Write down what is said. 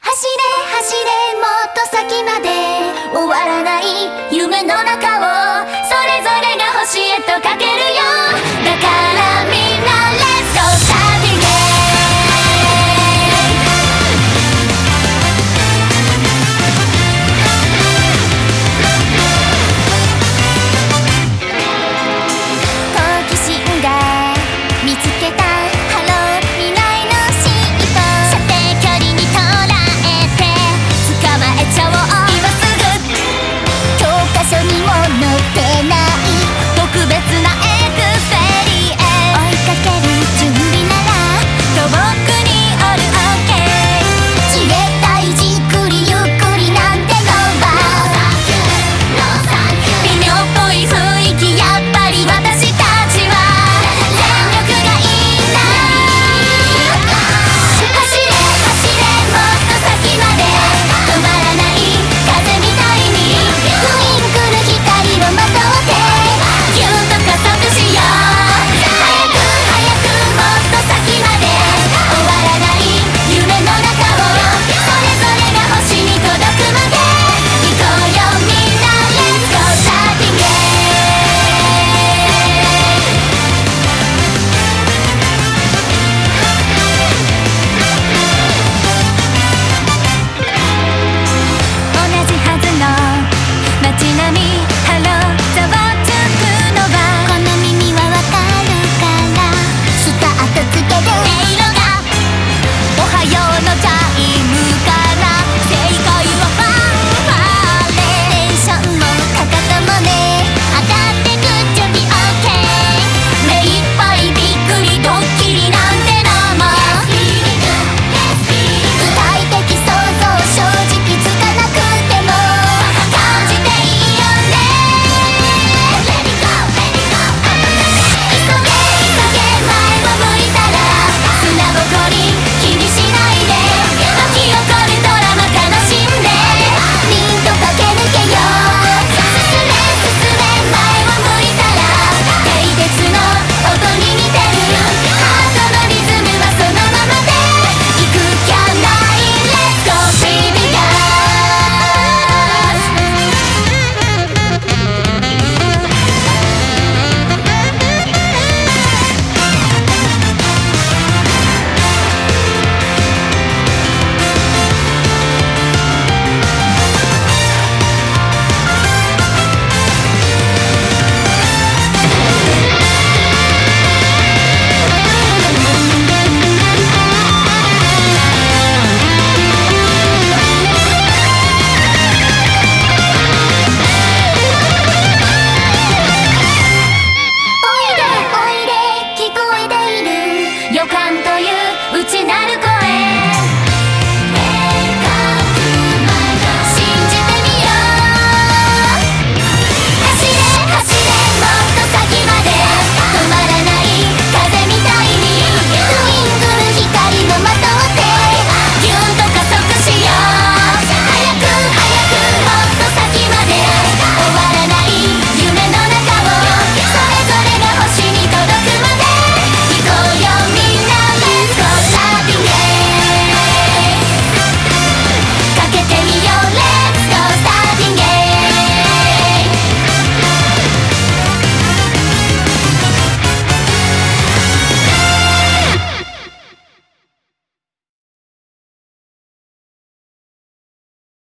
走れ走れもっと先まで終わらない夢の中